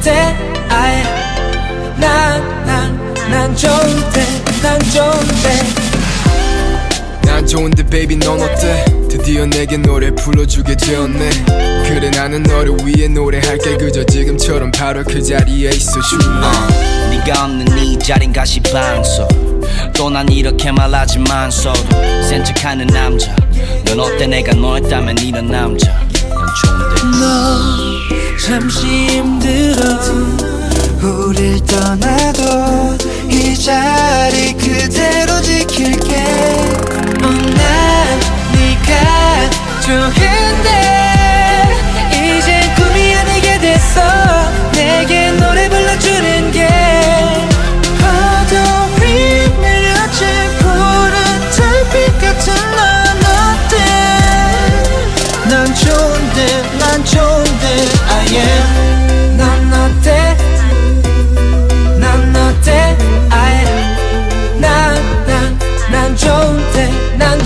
어때? 아예 난난난 좋은데 난 좋은데. 난 좋은데 baby 넌 어때? 드디어 내게 노래 불러주게 되었네. 그래 나는 너를 위해 노래할게. 그저 지금처럼 바로 그 자리에 있어 줄래? 어, 네가 없는 이 자린 가시방석 또난 이렇게 말하지만 서로 센 척하는 남자. 넌 어때? 내가 너였다면 이런 남자. 난 좋은데. 너 잠시 힘들어 우릴 떠나도 이 자리 그대로 지킬게. 어, 난 네가 좋은데 이제 꿈이 아니게 됐어. 내게 노래 불러주는 게 파도 위 내려질 푸른 달빛 같은 넌 어때? 난 좋은데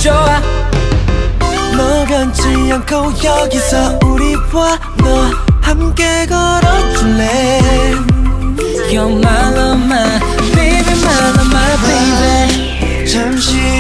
좋아 너 변치 않고 여기서 우리와 너 함께 걸어줄래 You're my love my baby my love my baby 잠시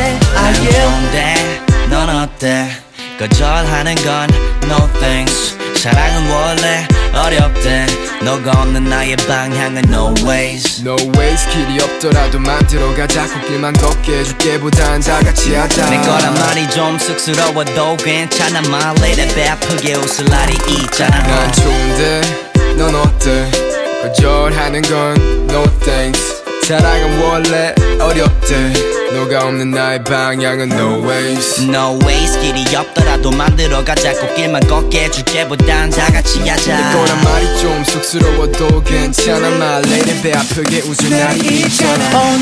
좋은데 I 난 am 좋은데 넌 어때? 거절하는 건 no thanks. 사랑은 원래 어렵대. 너가 없는 나의 방향은 no ways. No ways 길이 없더라도 만들어가자 꽃길만 걷게 해줄게. 보단 다 같이 하자. 내 거란 말이 좀 쑥스러워도 괜찮아. My lady 배 아프게 웃을 날이 있잖아. 난 좋은데 넌 어때? 거절하는 건 no thanks. 사랑은 원래 어렵대 너가 없는 나의 방향은 no ways. No ways. 길이 없더라도 만들어가자. 꽃길만 걷게 해줄게. 보단 다 같이 하자. 내 거란 말이 좀 쑥스러워도 괜찮아. My lady 배 아프게 웃을 날이 있잖아. 어,